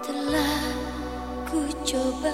Telah ku coba